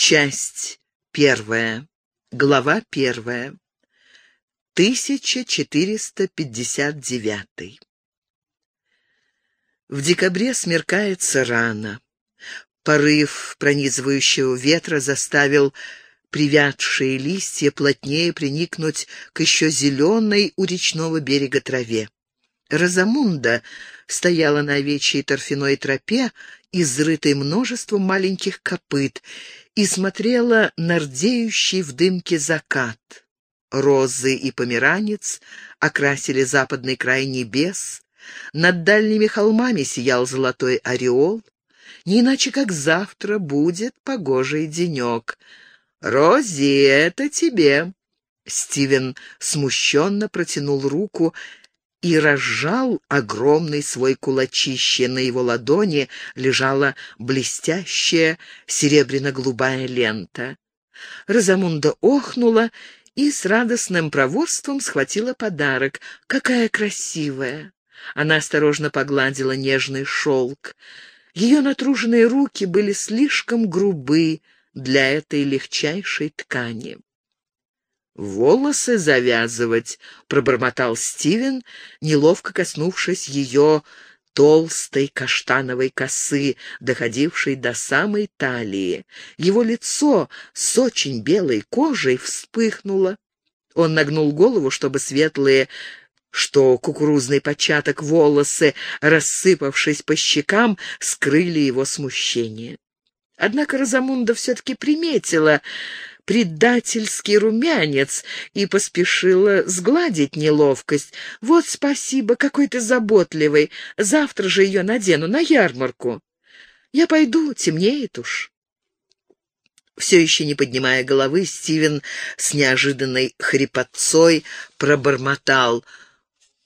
Часть первая. Глава первая. 1459. В декабре смеркается рано. Порыв пронизывающего ветра заставил привядшие листья плотнее приникнуть к еще зеленой у речного берега траве. Розамунда стояла на овечьей торфяной тропе, изрытой множеством маленьких копыт, и смотрела на рдеющий в дымке закат. Розы и померанец окрасили западный край небес, над дальними холмами сиял золотой ореол, не иначе как завтра будет погожий денек. «Рози, это тебе!» Стивен смущенно протянул руку и разжал огромный свой кулачище. На его ладони лежала блестящая серебряно-голубая лента. Розамунда охнула и с радостным проворством схватила подарок. «Какая красивая!» Она осторожно погладила нежный шелк. Ее натруженные руки были слишком грубы для этой легчайшей ткани. «Волосы завязывать», — пробормотал Стивен, неловко коснувшись ее толстой каштановой косы, доходившей до самой талии. Его лицо с очень белой кожей вспыхнуло. Он нагнул голову, чтобы светлые что кукурузный початок волосы, рассыпавшись по щекам, скрыли его смущение. Однако Розамунда все-таки приметила предательский румянец и поспешила сгладить неловкость. «Вот спасибо, какой ты заботливый. Завтра же ее надену на ярмарку. Я пойду, темнеет уж». Все еще не поднимая головы, Стивен с неожиданной хрипотцой пробормотал.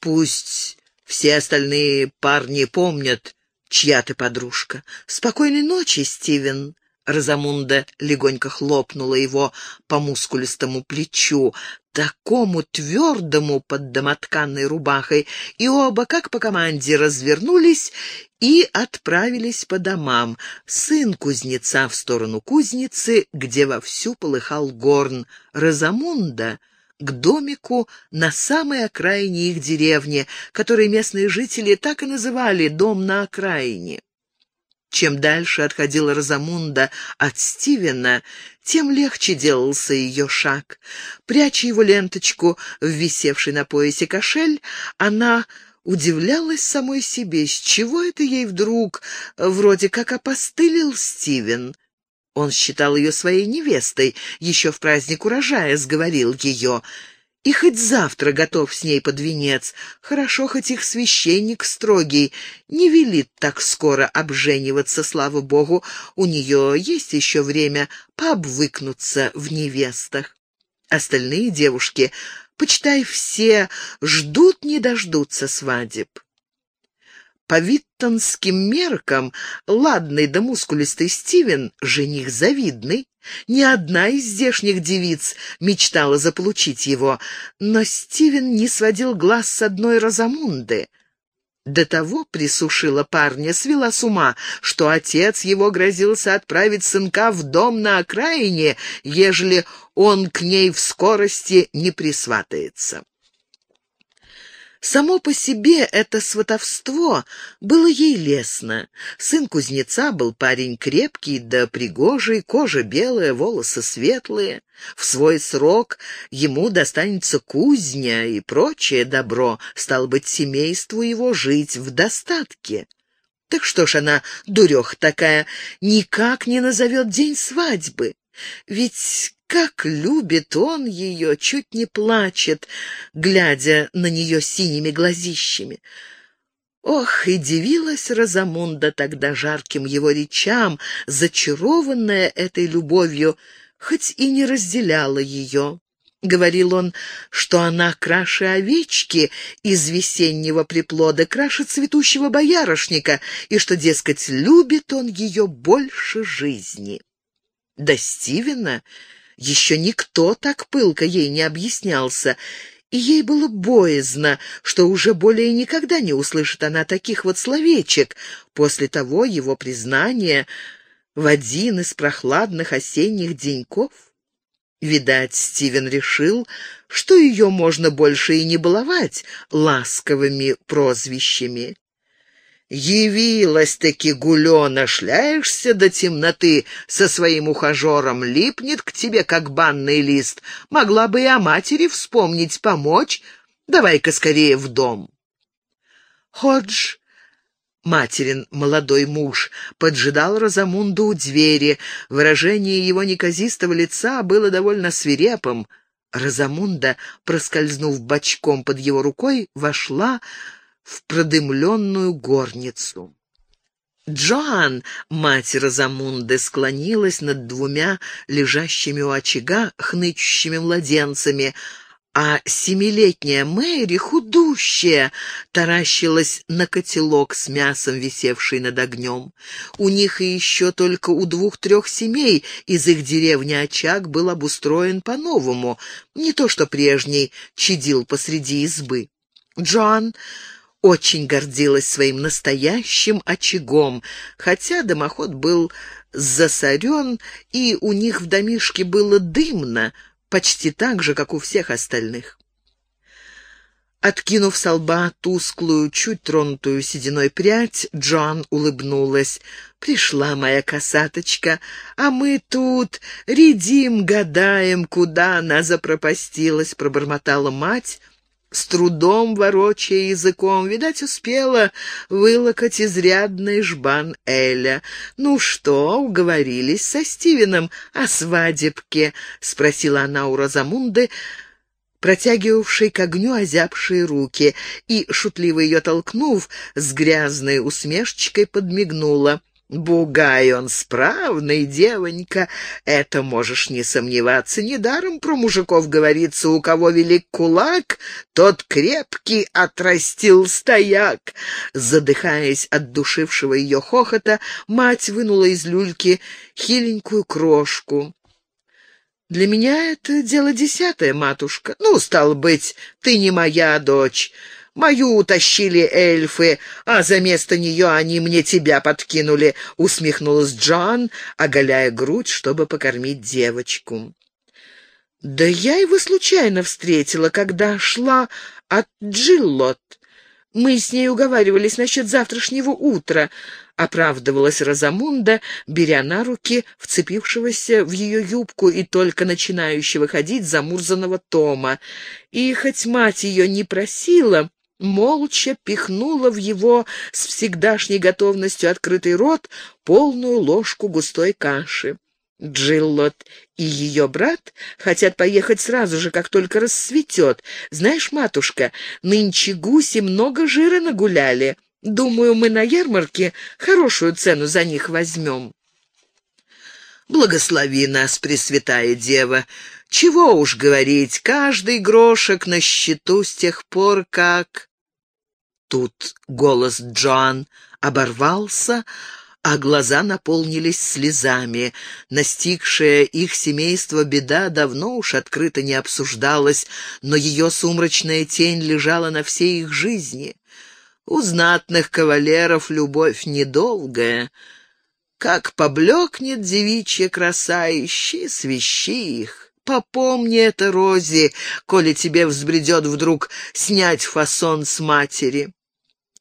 «Пусть все остальные парни помнят, чья ты подружка. Спокойной ночи, Стивен!» Розамунда легонько хлопнула его по мускулистому плечу, такому твердому под домотканной рубахой, и оба, как по команде, развернулись и отправились по домам. Сын кузнеца в сторону кузницы, где вовсю полыхал горн. Розамунда к домику на самой окраине их деревни, который местные жители так и называли «дом на окраине». Чем дальше отходила Розамунда от Стивена, тем легче делался ее шаг. Пряча его ленточку в висевший на поясе кошель, она удивлялась самой себе, с чего это ей вдруг вроде как опостылил Стивен. Он считал ее своей невестой, еще в праздник урожая сговорил ее — и хоть завтра готов с ней под венец, хорошо, хоть их священник строгий, не велит так скоро обжениваться, слава богу, у нее есть еще время пообвыкнуться в невестах. Остальные девушки, почитай все, ждут не дождутся свадеб. По виттонским меркам ладный да мускулистый Стивен — жених завидный. Ни одна из здешних девиц мечтала заполучить его, но Стивен не сводил глаз с одной Розамунды. До того присушила парня, свела с ума, что отец его грозился отправить сынка в дом на окраине, ежели он к ней в скорости не присватается. Само по себе это сватовство было ей лестно. Сын кузнеца был парень крепкий да пригожий, кожа белая, волосы светлые. В свой срок ему достанется кузня и прочее добро, стал быть, семейству его жить в достатке. Так что ж она, дурех такая, никак не назовет день свадьбы? Ведь как любит он ее, чуть не плачет, глядя на нее синими глазищами. Ох, и дивилась Розамунда тогда жарким его речам, зачарованная этой любовью, хоть и не разделяла ее. Говорил он, что она краше овечки из весеннего приплода, краше цветущего боярышника, и что, дескать, любит он ее больше жизни. До Стивена еще никто так пылко ей не объяснялся, и ей было боязно, что уже более никогда не услышит она таких вот словечек после того его признания, в один из прохладных осенних деньков? Видать, Стивен решил, что ее можно больше и не баловать ласковыми прозвищами. Явилась-таки гулена, шляешься до темноты со своим ухажером, липнет к тебе, как банный лист. Могла бы и о матери вспомнить, помочь. Давай-ка скорее в дом. Ходж, материн молодой муж, поджидал Розамунду у двери. Выражение его неказистого лица было довольно свирепым. Розамунда, проскользнув бочком под его рукой, вошла в продымленную горницу. Джоан, мать Розамунды, склонилась над двумя лежащими у очага хнычущими младенцами, а семилетняя Мэри, худущая, таращилась на котелок с мясом, висевший над огнем. У них и еще только у двух-трех семей из их деревни очаг был обустроен по-новому, не то что прежний чадил посреди избы. Джоан очень гордилась своим настоящим очагом, хотя дымоход был засорен, и у них в домишке было дымно, почти так же, как у всех остальных. Откинув со лба тусклую, чуть тронутую сединой прядь, Джон улыбнулась. «Пришла моя косаточка, а мы тут редим, гадаем, куда она запропастилась», — пробормотала мать, с трудом ворочая языком, видать, успела вылокать изрядный жбан Эля. «Ну что, уговорились со Стивеном о свадебке?» — спросила она у Розамунды, протягивавшей к огню озябшие руки, и, шутливо ее толкнув, с грязной усмешечкой подмигнула — Бугай он справный, девонька, это можешь не сомневаться. Недаром про мужиков говорится, у кого велик кулак, тот крепкий отрастил стояк. Задыхаясь от душившего ее хохота, мать вынула из люльки хиленькую крошку. «Для меня это дело десятое, матушка. Ну, стал быть, ты не моя дочь». Мою утащили эльфы, а за место нее они мне тебя подкинули», — усмехнулась Джон, оголяя грудь, чтобы покормить девочку. «Да я его случайно встретила, когда шла от Джиллот. Мы с ней уговаривались насчет завтрашнего утра», — оправдывалась Розамунда, беря на руки вцепившегося в ее юбку и только начинающего ходить замурзанного Тома. И хоть мать ее не просила молча пихнула в его с всегдашней готовностью открытый рот полную ложку густой каши. Джиллот и ее брат хотят поехать сразу же, как только рассветет. Знаешь, матушка, нынче гуси много жира нагуляли. Думаю, мы на ярмарке хорошую цену за них возьмем. Благослови нас, Пресвятая Дева. Чего уж говорить, каждый грошек на счету с тех пор, как... Тут голос Джоан оборвался, а глаза наполнились слезами. Настигшая их семейство беда давно уж открыто не обсуждалась, но ее сумрачная тень лежала на всей их жизни. У знатных кавалеров любовь недолгая. Как поблекнет девичья краса, ищи, свищи их. Попомни это, Рози, коли тебе взбредет вдруг снять фасон с матери.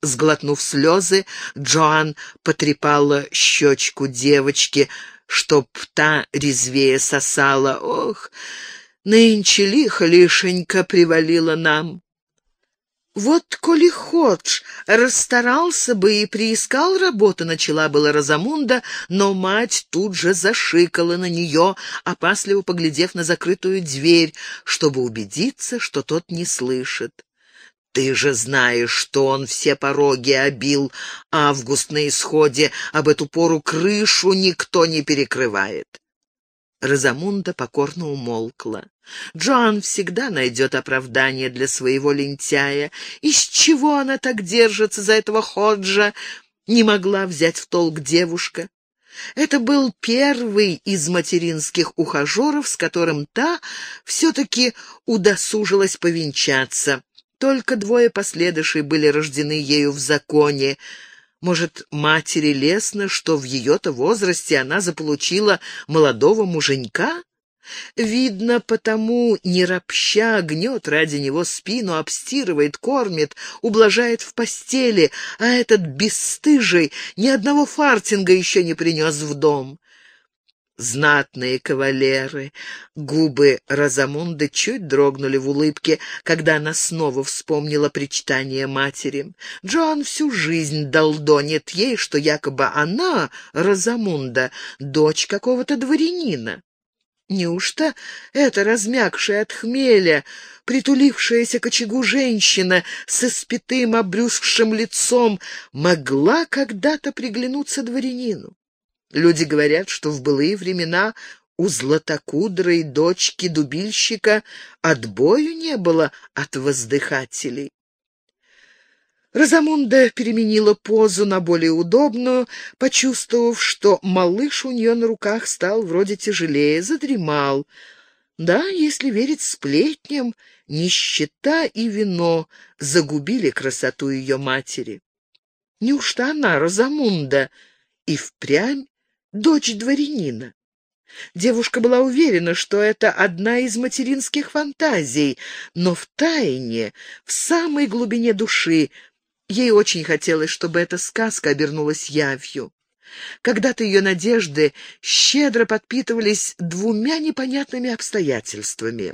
Сглотнув слезы, Джоан потрепала щечку девочки, чтоб та резвее сосала. «Ох, нынче лихо лишенько привалило нам». «Вот, коли хочешь, расстарался бы и приискал работу», — начала была Розамунда, но мать тут же зашикала на нее, опасливо поглядев на закрытую дверь, чтобы убедиться, что тот не слышит. Ты же знаешь, что он все пороги обил. Август на исходе, об эту пору крышу никто не перекрывает. Розамунда покорно умолкла. Джоан всегда найдет оправдание для своего лентяя. Из чего она так держится за этого Ходжа? Не могла взять в толк девушка. Это был первый из материнских ухажеров, с которым та все-таки удосужилась повенчаться. Только двое последующих были рождены ею в законе. Может, матери лестно, что в ее-то возрасте она заполучила молодого муженька? Видно, потому не ропща гнет ради него спину, обстирывает, кормит, ублажает в постели, а этот бесстыжий ни одного фартинга еще не принес в дом. Знатные кавалеры. Губы Розамунды чуть дрогнули в улыбке, когда она снова вспомнила причитание матери. Джоан всю жизнь долдонит ей, что якобы она, Розамунда, дочь какого-то дворянина. Неужто эта размягшая от хмеля, притулившаяся к очагу женщина с испятым обрюзгшим лицом могла когда-то приглянуться дворянину? Люди говорят, что в былые времена у златокудрой дочки дубильщика отбою не было от воздыхателей. Розамунда переменила позу на более удобную, почувствовав, что малыш у нее на руках стал вроде тяжелее, задремал. Да, если верить сплетням, нищета и вино загубили красоту ее матери. Неужто она, Розамунда, и впрямь дочь дворянина? Девушка была уверена, что это одна из материнских фантазий, но в тайне, в самой глубине души, Ей очень хотелось, чтобы эта сказка обернулась явью. Когда-то ее надежды щедро подпитывались двумя непонятными обстоятельствами.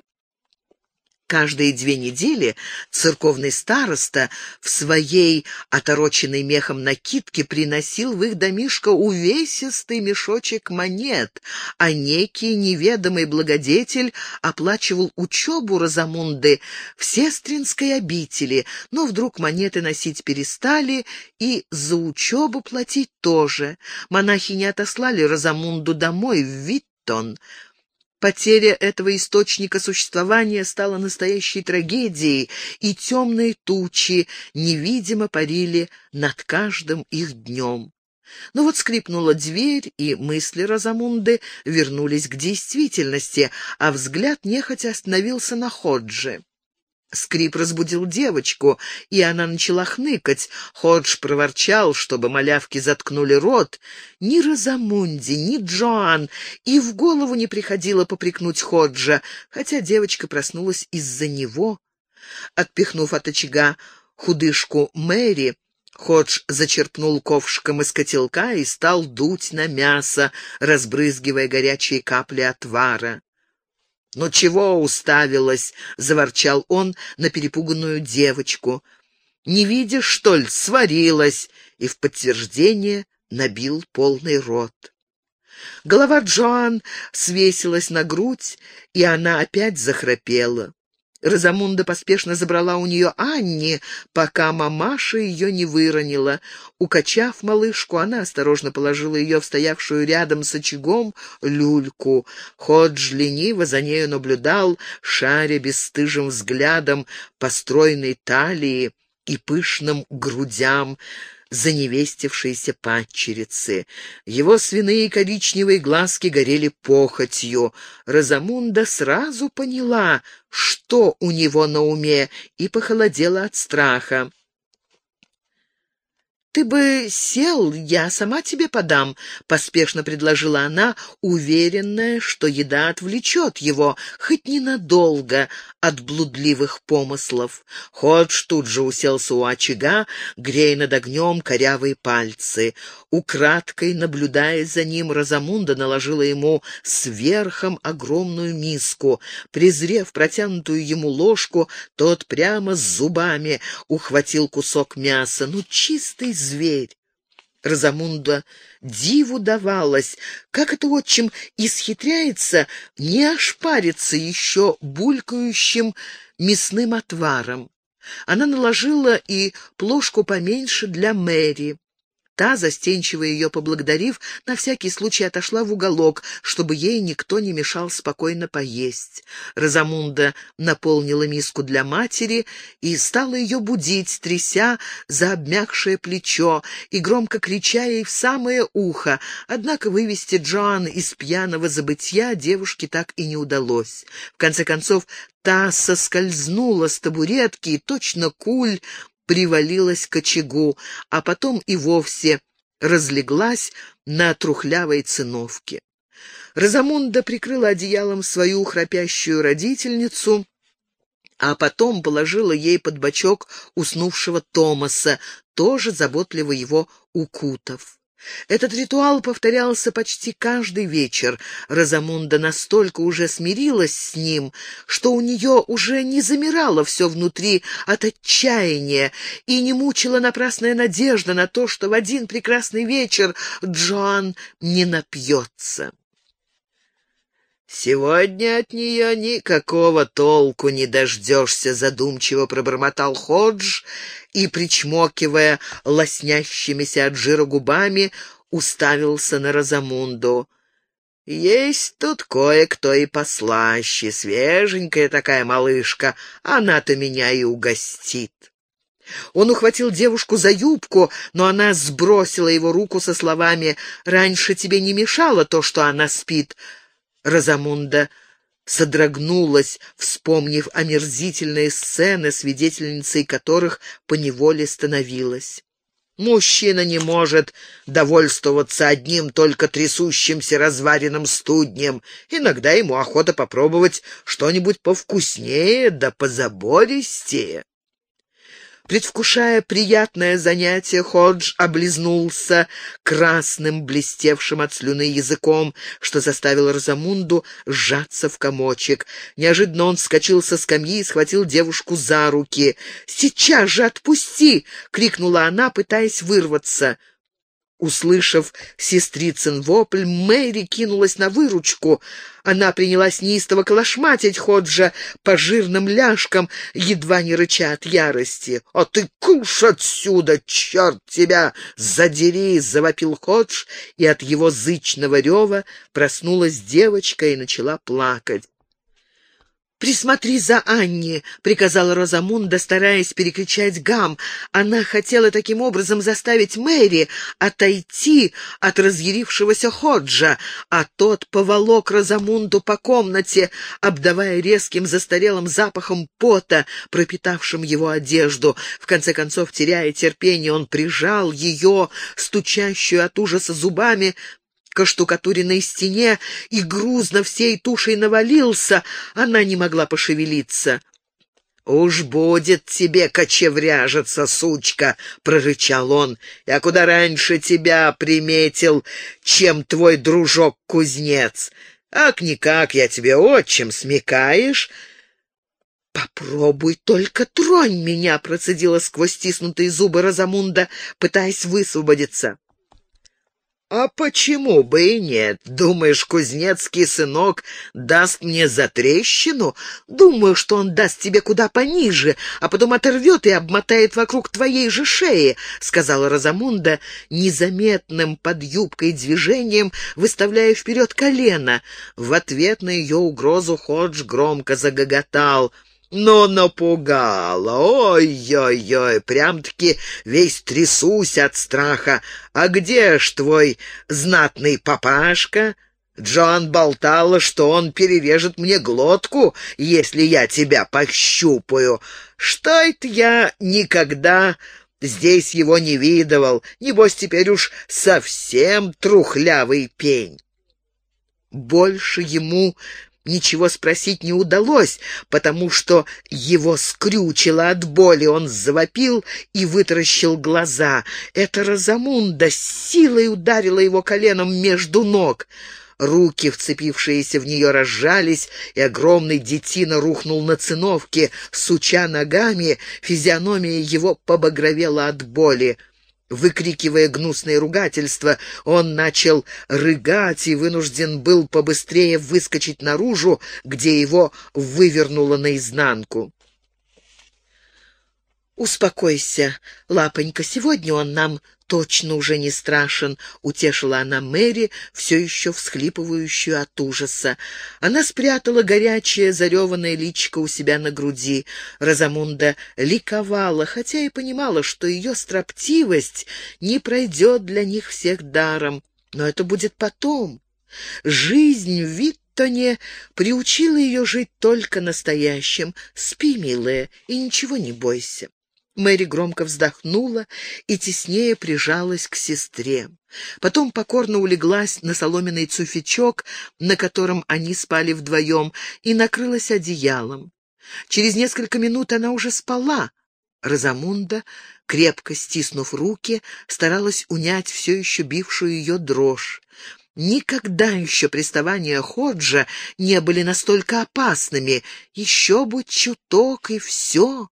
Каждые две недели церковный староста в своей отороченной мехом накидке приносил в их домишко увесистый мешочек монет, а некий неведомый благодетель оплачивал учебу Розамунды в сестринской обители, но вдруг монеты носить перестали и за учебу платить тоже. Монахи не отослали Розамунду домой в Виттон, Потеря этого источника существования стала настоящей трагедией, и темные тучи невидимо парили над каждым их днем. Но вот скрипнула дверь, и мысли Розамунды вернулись к действительности, а взгляд нехотя остановился на Ходже. Скрип разбудил девочку, и она начала хныкать. Ходж проворчал, чтобы малявки заткнули рот. Ни Розамунди, ни Джоан и в голову не приходило попрекнуть Ходжа, хотя девочка проснулась из-за него. Отпихнув от очага худышку Мэри, Ходж зачерпнул ковшиком из котелка и стал дуть на мясо, разбрызгивая горячие капли отвара. «Ну чего уставилась?» — заворчал он на перепуганную девочку. «Не видишь, что ли, сварилась?» И в подтверждение набил полный рот. Голова Джоан свесилась на грудь, и она опять захрапела. Розамунда поспешно забрала у нее Анни, пока мамаша ее не выронила. Укачав малышку, она осторожно положила ее в стоявшую рядом с очагом люльку. Ходж лениво за нею наблюдал, шаря бесстыжим взглядом по стройной талии и пышным грудям, заневестившейся падчерицы. Его свиные коричневые глазки горели похотью. Розамунда сразу поняла, что у него на уме, и похолодела от страха. «Ты бы сел, я сама тебе подам», — поспешно предложила она, уверенная, что еда отвлечет его, хоть ненадолго, от блудливых помыслов. Ходж тут же уселся у очага, грея над огнем корявые пальцы. Украдкой, наблюдая за ним, Розамунда наложила ему сверхом огромную миску. Презрев протянутую ему ложку, тот прямо с зубами ухватил кусок мяса. Ну, чистый зверь. Розамунда диву давалась, как это отчим исхитряется не ошпариться еще булькающим мясным отваром. Она наложила и плошку поменьше для Мэри. Та, застенчиво ее поблагодарив, на всякий случай отошла в уголок, чтобы ей никто не мешал спокойно поесть. Розамунда наполнила миску для матери и стала ее будить, тряся за обмякшее плечо и громко крича ей в самое ухо. Однако вывести Джоан из пьяного забытья девушке так и не удалось. В конце концов, та соскользнула с табуретки и точно куль привалилась к очагу, а потом и вовсе разлеглась на трухлявой циновке. Розамунда прикрыла одеялом свою храпящую родительницу, а потом положила ей под бочок уснувшего Томаса, тоже заботливо его укутав. Этот ритуал повторялся почти каждый вечер. Розамунда настолько уже смирилась с ним, что у нее уже не замирало все внутри от отчаяния и не мучила напрасная надежда на то, что в один прекрасный вечер Джоан не напьется. «Сегодня от нее никакого толку не дождешься», — задумчиво пробормотал Ходж и, причмокивая лоснящимися от жира губами, уставился на Розамунду. «Есть тут кое-кто и послаще, свеженькая такая малышка, она-то меня и угостит». Он ухватил девушку за юбку, но она сбросила его руку со словами «Раньше тебе не мешало то, что она спит, Розамунда содрогнулась, вспомнив омерзительные сцены, свидетельницей которых поневоле становилась. Мужчина не может довольствоваться одним только трясущимся разваренным студнем. Иногда ему охота попробовать что-нибудь повкуснее да позабористее. Предвкушая приятное занятие, Ходж облизнулся красным, блестевшим от слюны языком, что заставило Розамунду сжаться в комочек. Неожиданно он вскочил со скамьи и схватил девушку за руки. «Сейчас же отпусти!» — крикнула она, пытаясь вырваться. Услышав сестрицын вопль, Мэри кинулась на выручку. Она принялась неистово колошматить Ходжа по жирным ляжкам, едва не рыча от ярости. «А ты куш отсюда, черт тебя! Задери!» — завопил Ходж, и от его зычного рева проснулась девочка и начала плакать. «Присмотри за Анни», — приказала Розамунда, стараясь перекричать гам. Она хотела таким образом заставить Мэри отойти от разъярившегося Ходжа, а тот поволок Розамунду по комнате, обдавая резким застарелым запахом пота, пропитавшим его одежду. В конце концов, теряя терпение, он прижал ее, стучащую от ужаса зубами, к штукатуренной стене и грузно всей тушей навалился, она не могла пошевелиться. «Уж будет тебе кочевряжиться, сучка!» — прорычал он. «Я куда раньше тебя приметил, чем твой дружок-кузнец. Ак-никак, я тебе отчим смекаешь?» «Попробуй только тронь меня!» — процедила сквозь стиснутые зубы Розамунда, пытаясь высвободиться. «А почему бы и нет? Думаешь, кузнецкий сынок даст мне затрещину? Думаю, что он даст тебе куда пониже, а потом оторвет и обмотает вокруг твоей же шеи», — сказала Розамунда незаметным под юбкой движением, выставляя вперед колено. В ответ на ее угрозу Ходж громко загоготал — но напугала, ой-ой-ой, прям-таки весь трясусь от страха. А где ж твой знатный папашка? Джон болтала, что он перережет мне глотку, если я тебя пощупаю. Что это я никогда здесь его не видывал? Небось, теперь уж совсем трухлявый пень. Больше ему Ничего спросить не удалось, потому что его скрючило от боли. Он завопил и вытаращил глаза. Эта Розамунда с силой ударила его коленом между ног. Руки, вцепившиеся в нее, разжались, и огромный детина рухнул на циновке, суча ногами, физиономия его побагровела от боли. Выкрикивая гнусные ругательства, он начал рыгать и вынужден был побыстрее выскочить наружу, где его вывернуло наизнанку. «Успокойся, лапонька, сегодня он нам точно уже не страшен», — утешила она Мэри, все еще всхлипывающую от ужаса. Она спрятала горячее зареванное личико у себя на груди. Розамунда ликовала, хотя и понимала, что ее строптивость не пройдет для них всех даром. Но это будет потом. Жизнь в Виттоне приучила ее жить только настоящим. Спи, милая, и ничего не бойся. Мэри громко вздохнула и теснее прижалась к сестре. Потом покорно улеглась на соломенный цуфичок, на котором они спали вдвоем, и накрылась одеялом. Через несколько минут она уже спала. Розамунда, крепко стиснув руки, старалась унять все еще бившую ее дрожь. Никогда еще приставания Ходжа не были настолько опасными. Еще бы чуток, и все.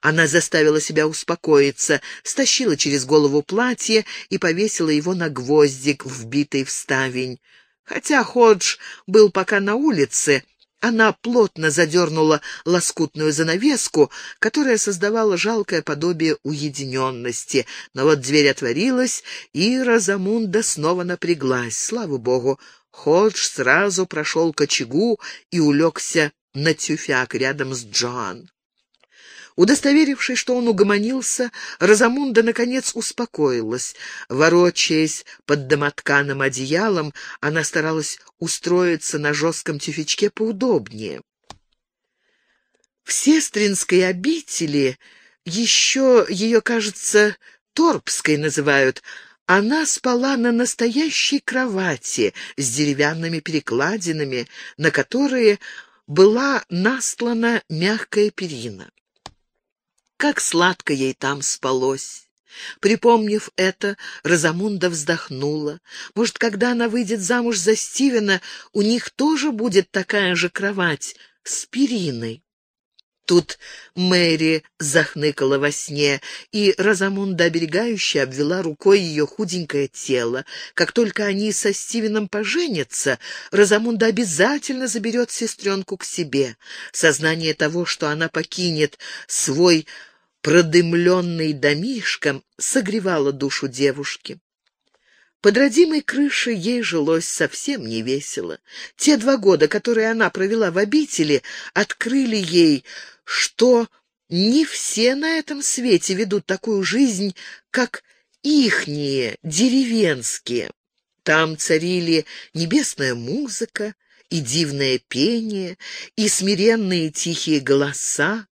Она заставила себя успокоиться, стащила через голову платье и повесила его на гвоздик, вбитый в ставень. Хотя Ходж был пока на улице, она плотно задернула лоскутную занавеску, которая создавала жалкое подобие уединенности. Но вот дверь отворилась, и Розамунда снова напряглась. Слава богу, Ходж сразу прошел к очагу и улегся на тюфяк рядом с Джоан. Удостоверившись, что он угомонился, Розамунда, наконец, успокоилась. Ворочаясь под домотканым одеялом, она старалась устроиться на жестком тюфячке поудобнее. В сестринской обители, еще ее, кажется, Торпской называют, она спала на настоящей кровати с деревянными перекладинами, на которые была настлана мягкая перина. Как сладко ей там спалось. Припомнив это, Розамунда вздохнула. Может, когда она выйдет замуж за Стивена, у них тоже будет такая же кровать с периной. Тут Мэри захныкала во сне, и Розамунда оберегающе обвела рукой ее худенькое тело. Как только они со Стивеном поженятся, Розамунда обязательно заберет сестренку к себе. Сознание того, что она покинет свой продымленный домишком, согревало душу девушки. Под родимой крышей ей жилось совсем невесело. Те два года, которые она провела в обители, открыли ей что не все на этом свете ведут такую жизнь, как ихние, деревенские. Там царили небесная музыка и дивное пение, и смиренные тихие голоса,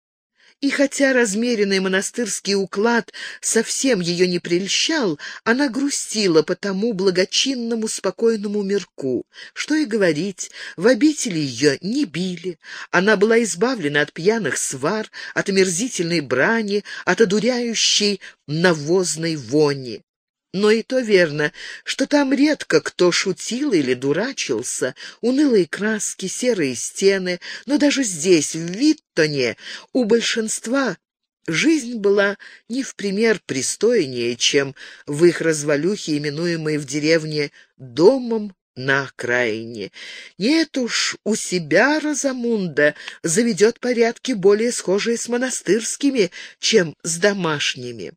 и хотя размеренный монастырский уклад совсем ее не прельщал, она грустила по тому благочинному спокойному мирку. Что и говорить, в обители ее не били. Она была избавлена от пьяных свар, от омерзительной брани, от одуряющей навозной вони. Но и то верно, что там редко кто шутил или дурачился, унылые краски, серые стены, но даже здесь, в Виттоне, у большинства жизнь была не в пример пристойнее, чем в их развалюхе, именуемой в деревне «домом на окраине. Нет уж, у себя Розамунда заведет порядки более схожие с монастырскими, чем с домашними.